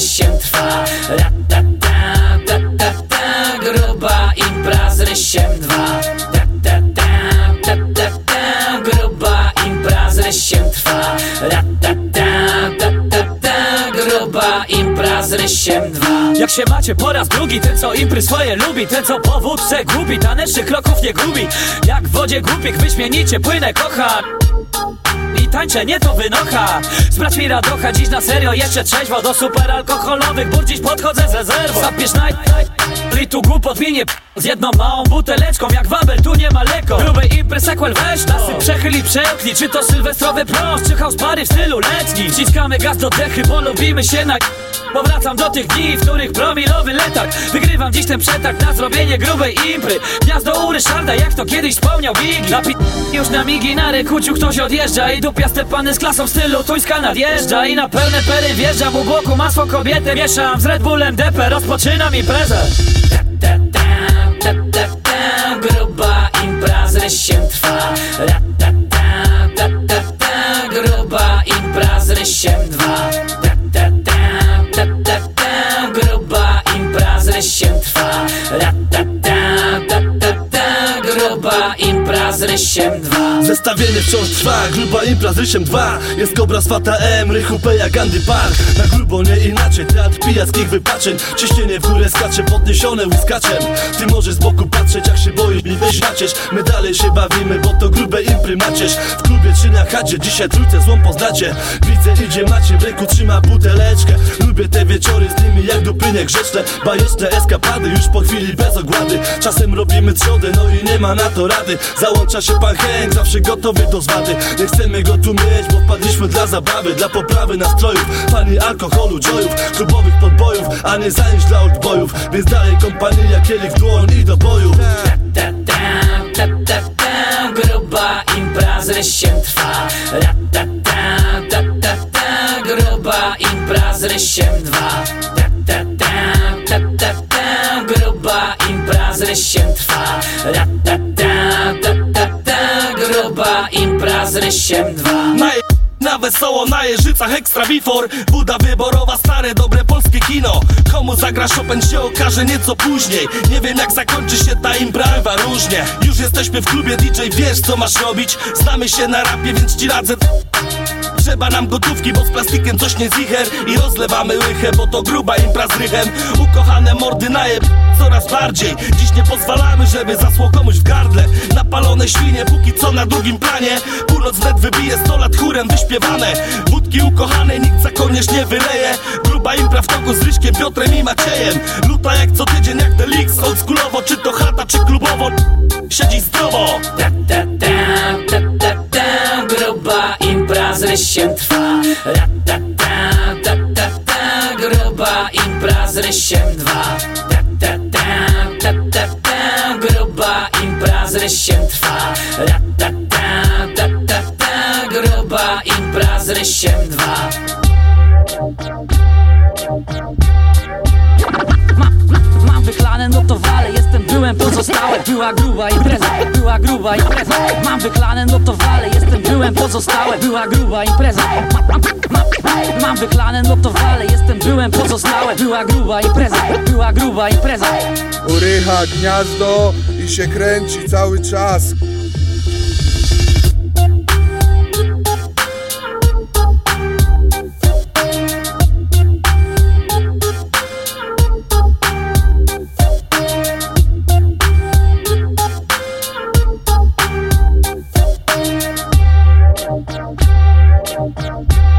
się trwa. Ra ta ta, ta ta ta. Gruba impra z rysiem dwa. Ta ta ta, ta ta ta. Gruba impra z rysiem trwa. Ra ta ta, ta ta ta. Gruba impra z rysiem dwa. Jak się macie po raz drugi Ten co impry swoje lubi Ten co po wódce gubi Tanecznych kroków nie gubi. Jak w wodzie głupik wyśmienicie płynę kocham i tańczę, nie to wynocha. Sprać mi radocha, dziś na serio Jeszcze trzeźwo do superalkoholowych. Bur dziś podchodzę z rezerwą Zapisz night, I tu głupot minie Z jedną małą buteleczką Jak waber, tu nie ma leko Gruby impry, sequel weź Nasy przechyl i przełknij Czy to sylwestrowy prost, czy house party w stylu letni Wciskamy gaz do dechy, bo lubimy się na Powracam do tych dni, w których promilowy letak. Wygrywam dziś ten przetarg na zrobienie grubej impry. Gniazdo u Ryszarda, jak to kiedyś wspomniał Biggie. Napi już na migi na rekuciu ktoś odjeżdża I dupiaste pany z klasą w stylu tuńska nadjeżdża. I na pełne pery wjeżdżam, u boku masło kobiety. Mieszam z Red Bullem depę, rozpoczynam imprezę dwa Zestawienie wciąż trwa, gruba impra z rysiem 2 Jest kobra z Fata M, Rychu Peja, Gandy Park. Na grubo nie inaczej, teatr pijackich wypaczeń. Ciśnienie w górę skacze, podniesione łyskaczem Ty możesz z boku patrzeć, jak się boisz mi weź My dalej się bawimy, bo to grube impry macierz W klubie czy na chacie, dzisiaj trójce złą poznacie. Widzę idzie macie, w ręku trzyma buteleczkę. Lubię te wieczory z nimi jak dupynie grzeczne Bajeczne eskapady, już po chwili bez ogłady. Czasem robimy trzodę, no i nie ma na to rady. Załącza się pan Henk, zawsze gotowy do zwady Nie chcemy go tu mieć, bo wpadliśmy dla zabawy Dla poprawy nastrojów, pani alkoholu, joyów Klubowych podbojów, a nie zajęć dla oldboyów Więc dalej kompania, kielich w dłoń i do boju ta, ta, ta, ta, ta, Gruba impra z rysiem trwa Gruba impra z rysiem dwa ta, ta, ta, ta, ta, ta, Gruba impra z z rysiem dwa. Na, je- na wesoło, na jeżycach ekstra bifor. Buda wyborowa, stare, dobre polskie kino. Komu zagra Chopin się okaże nieco później. Nie wiem jak zakończy się ta impra, bywa różnie. Już jesteśmy w klubie DJ, wiesz co masz robić. Znamy się na rapie, więc ci radzę. Trzeba nam gotówki, bo z plastikiem coś nie zicher. I rozlewamy łychę, bo to gruba impra z rychem. Ukochane mordy naje coraz bardziej. Dziś nie pozwalamy, żeby zasło komuś w gardle. Napalone świnie, póki co na drugim planie. Północ wnet wybije 100 lat chórem wyśpiewane. Wódki ukochane nikt za kołnierz nie wyleje. Gruba impra w toku z Ryśkiem, Piotrem i Maciejem. Luta jak co tydzień, jak Delix Oldschoolowo, czy to chata, czy klubowo. Siedzi zdrowo. Ta, ta, ta, ta, ta, ta, Gruba impra z rysiem trwa. Ta, ta, ta, ta, ta, Gruba impra z rysiem dwa rysiem trwa. Ra, ta, ta, ta, ta, ta, Gruba impra z rysiem dwa Była gruba impreza, była gruba impreza. Mam wyklane no to wale, jestem byłem pozostałe Była gruba impreza Mam, wyklane no to wale, jestem byłem pozostałe Była gruba impreza, była gruba impreza. Urycha gniazdo i się kręci cały czas Música